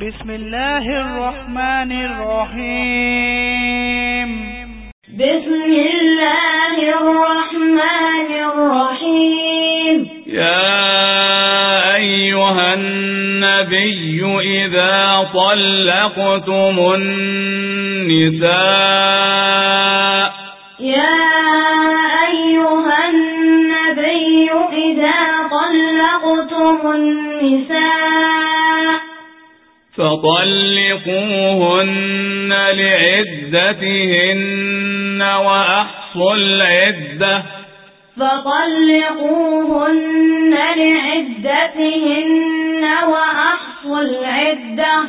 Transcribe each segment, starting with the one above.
بسم الله الرحمن الرحيم. بسم الله الرحمن الرحيم. يا أيها النبي إذا طلقتم النساء يا أيها النبي إذا طلقتم النساء فطلقوهن لعدتهن وأحصوا العدة. فطلقوهن لعدتهن وأحصوا العدة.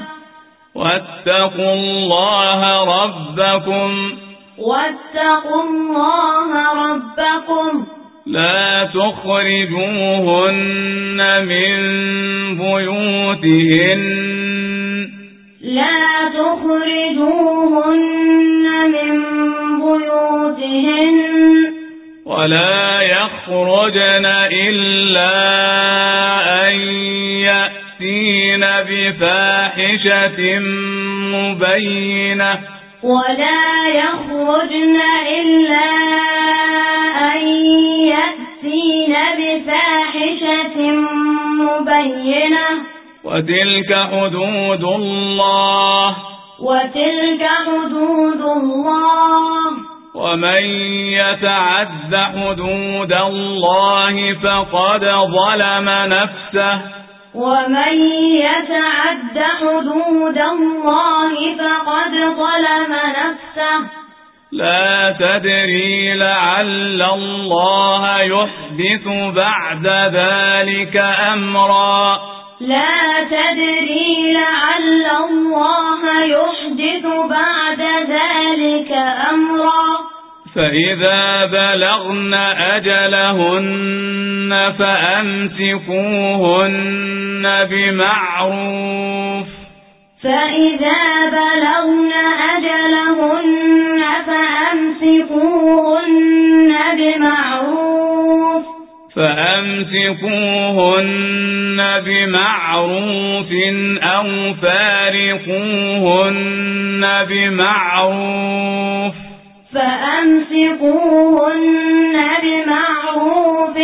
واتقوا الله ربكم. واتقوا الله ربكم. لا تخرجوهن من بيوتهن لا تخرجوهن من بيوتهن. ولا يخرجن إلا أن يأتين بفاحشة مبينة. ولا يخرجن إلا أن يأتين بفاحشة مبينة. وتلك حدود الله. وتلك حدود الله. ومن يتعد حدود الله فقد ظلم نفسه. ومن يتعد حدود الله فقد ظلم نفسه. لا تدري لعل الله يحدث بعد ذلك أمرا. لا تدري لعل الله يحدث بعد ذلك أمرا. فإذا بلغن أجلهن فأمسكوهن بمعروف. فإذا بلغن أجلهن فأمسكوهن بمعروف أو فارقوهن بمعروف فأمسكوهن بمعروف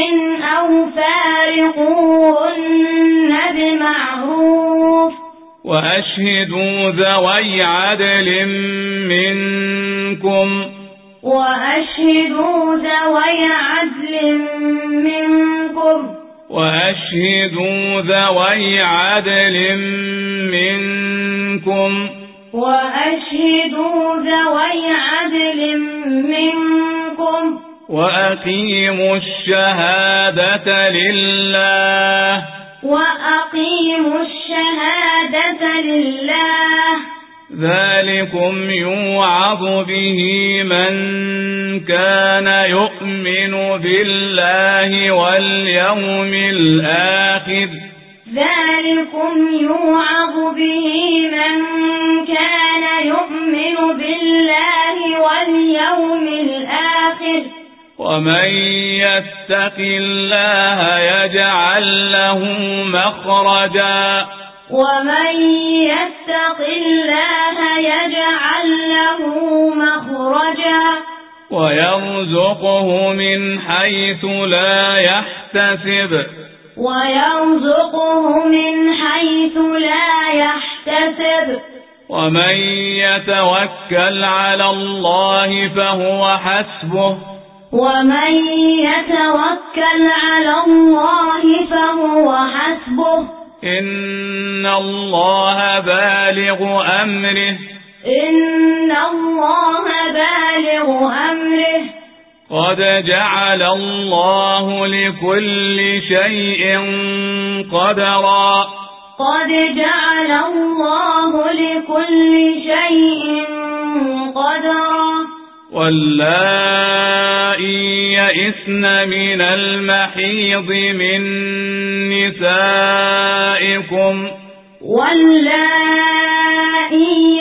أو فارقوهن بمعروف وأشهدوا ذوي عدل منكم وأشهدوا ذوي عدل منكم. وأشهدوا ذوي عدل منكم. وأشهدوا ذوي عدل منكم. وأقيموا الشهادة لله. وأقيموا الشهادة لله. ذلكم يوعظ به من كان يؤمن بالله واليوم الآخر ذلكم يوعظ به من كان يؤمن بالله واليوم الآخر ومن يتق الله يجعل له مخرجا ومن يتق الله يجعل له مخرجا ويرزقه من حيث لا يحتسب ويرزقه من حيث لا يحتسب ومن يتوكل على الله فهو حسبه ومن يتوكل على الله فهو حسبه إن الله بالغ أمره إن الله بالغ أمره قد جعل الله لكل شيء قدرا قد جعل الله لكل شيء قدرا واللائي يئسن من المحيض من نسائكم واللائي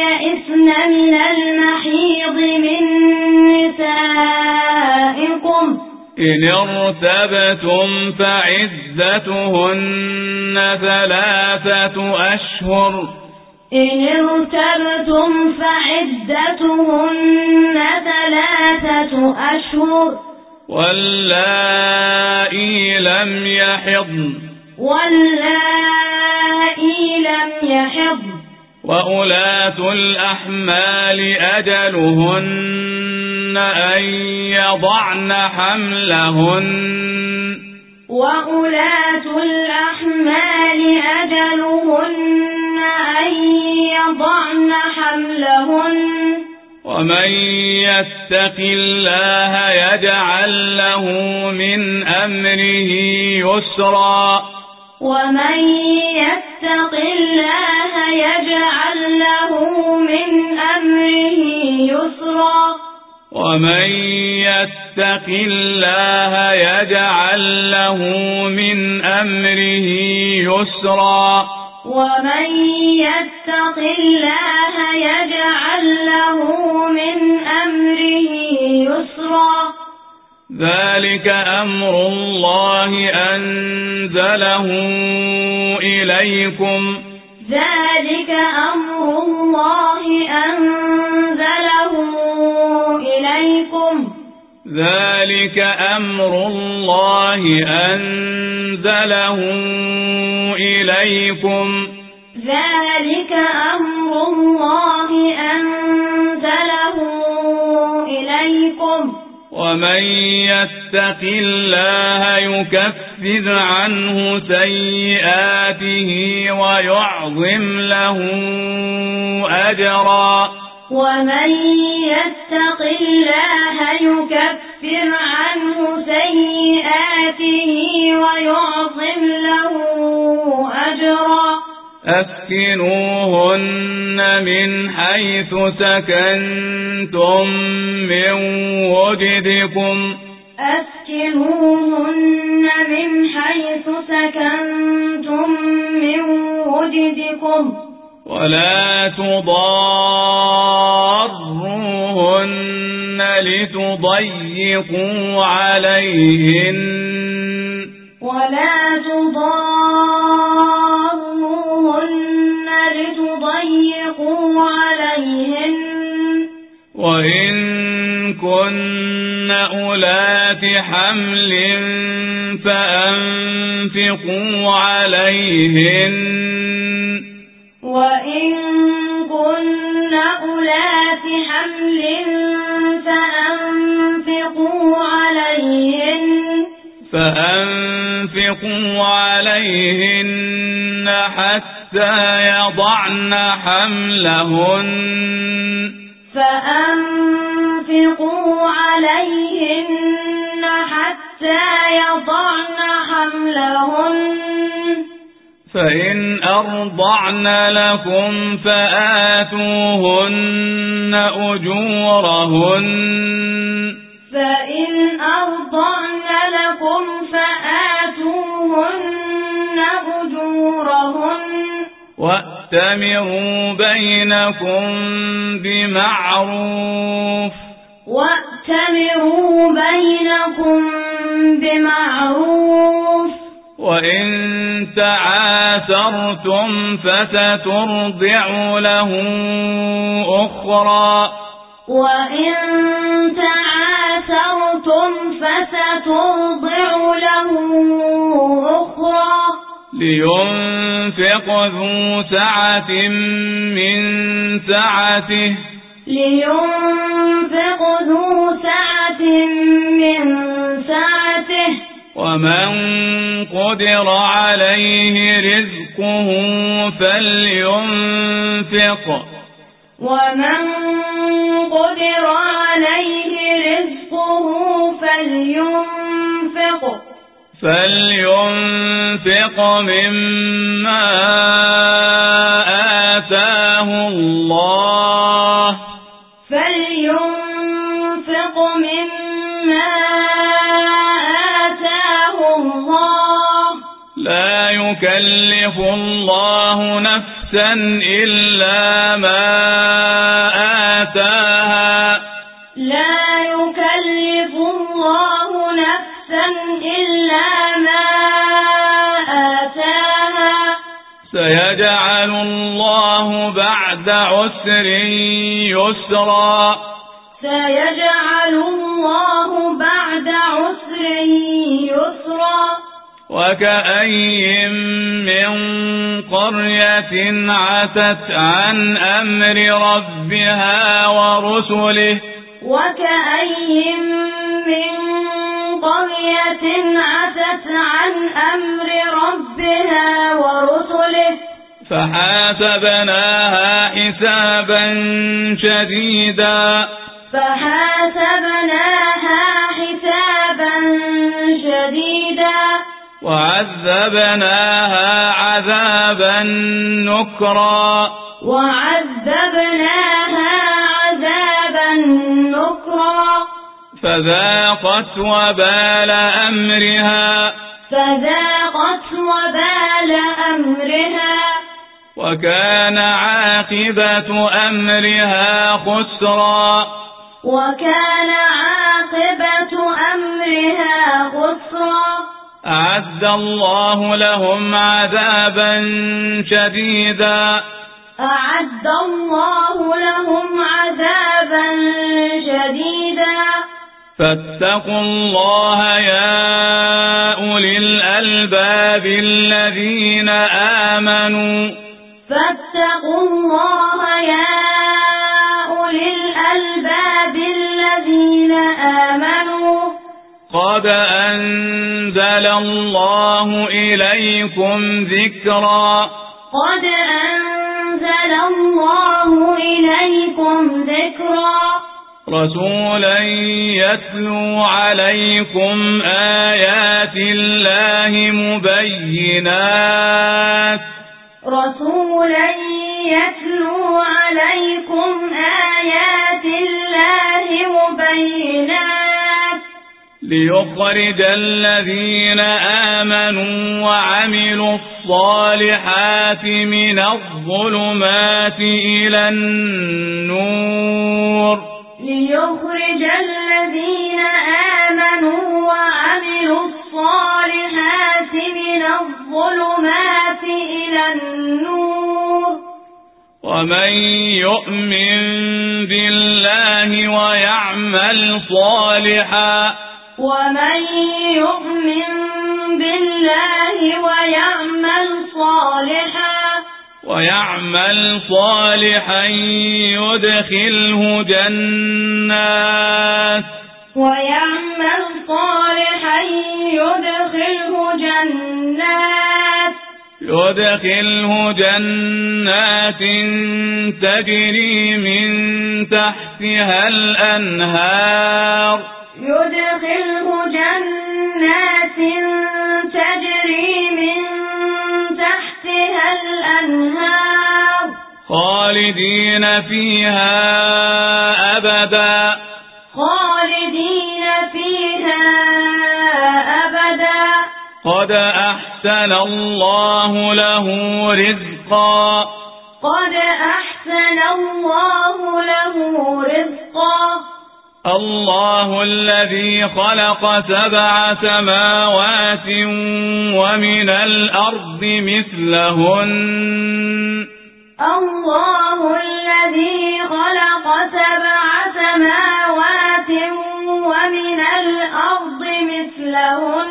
يئسن من المحيض من نسائكم إن ارتبتم فعدتهن ثلاثة أشهر. إن ارتبتم فعدتهن ثلاثة أشهر. واللائي لم يحضن. واللائي لم يحضن وأولاة الأحمال أجلهن أن يضعن حملهن وأولاة الأحمال أجلهن أن يضعن حملهن ومن يتق الله يجعل له من أمره يسرا ومن يتق الله يجعل له من أمره يسرا. ومن يتق الله يجعل له من أمره يسرا. ومن يتق الله يجعل له ذلك أمر الله أنزله إليكم ذلك أمر الله أنزله إليكم ذلك أمر الله أنزله إليكم ذلك أمر الله أنزله ومن يتق الله يكفر عنه سيئاته ويعظم له أجرا. ومن يتق الله يكفر عنه سيئاته ويعظم أسكنوهن من حيث سكنتم من وجدكم. أسكنوهن من حيث سكنتم من وجدكم. ولا تضاروهن لتضيقوا عليهن حمل فأنفقوا عليهن. وإن كن أولات حمل فأنفقوا عليهن. فأنفقوا عليهن حتى يضعن حملهن. فأنفقوا عليهن. حتى يضعن حملهن. فإن أرضعن لكم فآتوهن أجورهن. فإن أرضعن لكم فآتوهن أجورهن. وأتمروا بينكم بمعروف. وأتمروا بينكم بمعروف وإن تعاثرتم فسترضع له أخرى وإن تعاثرتم فسترضع له أخرى لينفق ذو سعة من سعته لينفق ذو سعة من سعته ومن قدر عليه رزقه فلينفق. ومن قدر عليه رزقه فلينفق. فلينفق مما آتاه الله. يكلف الله نفسا إلا ما آتاها. لا يكلف الله نفسا إلا ما آتاها. سيجعل الله بعد عسر يسرا. سيجعل الله وكأي من قرية عتت عن أمر ربها ورسله. وكأي من قرية عتت عن أمر ربها ورسله. فحاسبناها حسابا شديدا. فحاسبناها حسابا شديدا. وعذبناها عذابا نكرا. وعذبناها عذابا نكرا. فذاقت وبال أمرها. فذاقت وبال أمرها. وكان عاقبة أمرها خسرا. وكان الله لهم عذابا شديدا. أعد الله لهم عذابا شديدا. فاتقوا الله يا أولي الألباب الذين آمنوا. فاتقوا الله يا أولي الألباب الذين آمنوا. قد الله إليكم ذكرا. قد أنزل الله إليكم ذكرا. رسولا يتلو عليكم آيات الله مبينات. رسولا يتلو ليخرج الذين آمنوا وعملوا الصالحات من الظلمات إلى النور. ليخرج الذين آمنوا وعملوا الصالحات من الظلمات إلى النور. ومن يؤمن بالله ويعمل صالحا ومن يؤمن بالله ويعمل صالحا ويعمل صالحا يدخله جنات. ويعمل صالحا يدخله جنات. يدخله جنات تجري من تحتها الأنهار. يدخله جنات تجري من تحتها الأنهار. خالدين فيها أبدا. خالدين فيها أبدا. قد أحسن الله له رزقا. قد أحسن الله له رزقا. الله الذي خلق سبع سماوات ومن الأرض مثلهن. الله الذي خلق سبع سماوات ومن الأرض مثلهن.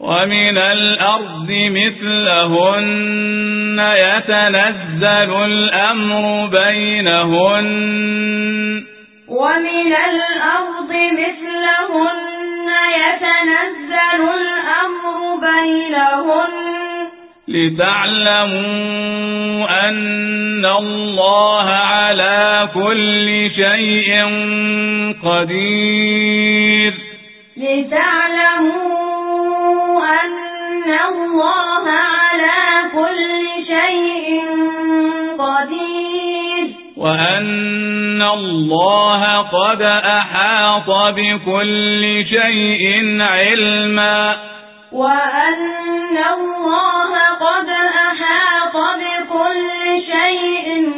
ومن الأرض مثلهن يتنزل الأمر بينهن. ومن الأرض مثلهن يتنزل الأمر بينهن. لتعلموا أن الله على كل شيء قدير. لتعلموا أن الله على كل شيء قدير. وأن الله قد أحاط بكل شيء علما. وأن الله قد أحاط بكل شيء